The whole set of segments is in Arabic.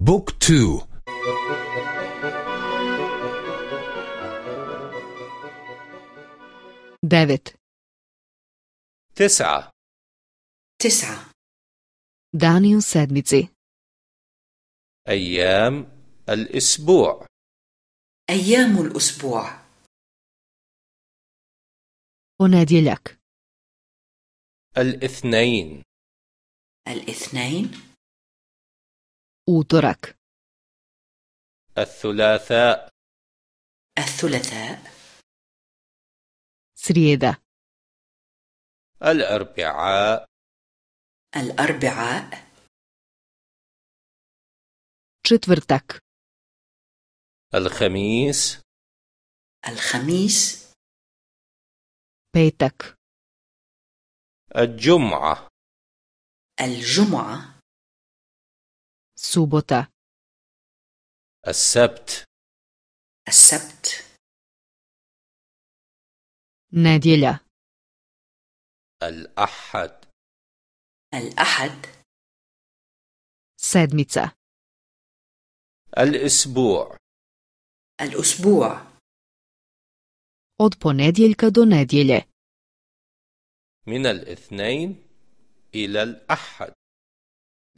بوك تو. Devet, تسعة. تسعة. U sedmici, أيام الأسبوع. أيام الأسبوع. Ponedjeljak, الإثنين. الإثنين. Utorak, الثلاثاء. الثلاثاء. srijeda, الأربعاء. الأربعاء. četvrtak, الخميس. الخميس. petak, الجمعة. الجمعة. Subota, السبت. السبت. nedjelja, الأحد. الأحد. sedmica, الأسبوع. الأسبوع. Od ponedjeljka do nedjelje, من الاثنين إلى الأحد.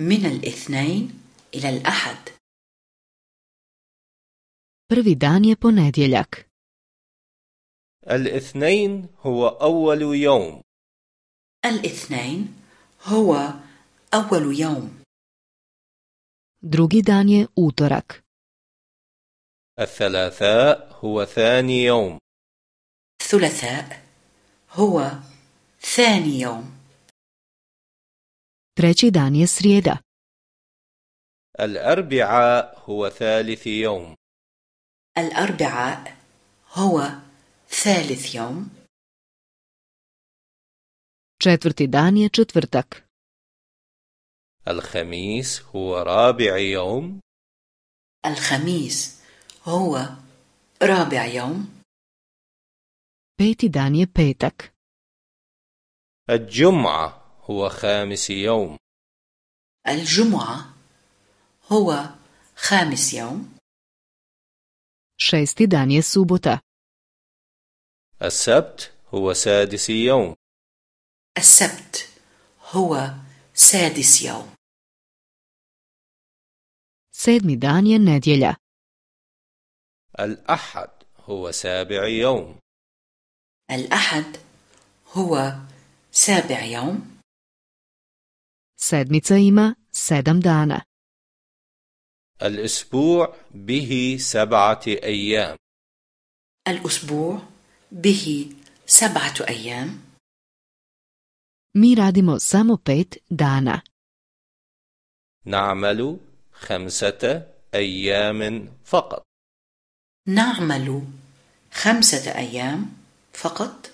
من الاثنين إلى الأحد. Prvi dan je ponedjeljak, الإثنين هو أول يوم. الإثنين هو أول يوم. Drugi dan je utorak, الثلاثاء هو ثاني يوم. الثلاثاء هو ثاني يوم. Treći dan je srijeda, الأربعاء هو ثالث يوم. الأربعاء هو ثالث يوم. Četvrti dan je četvrtak, الخميس هو رابع يوم. الخميس هو رابع يوم. Peti dan je petak, الجمعة هو خامس يوم. الجمعة هو خامس يوم. šesti dan je subota, السبت هو سادس يوم. السبت هو سادس يوم. sedmi dan je nedjelja, الأحد هو سابع يوم. الأحد هو سابع يوم. sedmica ima sedam dana, الأسبوع به سبعة أيام. الأسبوع به سبعة أيام. mi radimo samo pet dana, نعمل خمسة أيام فقط. نعمل خمسة أيام فقط.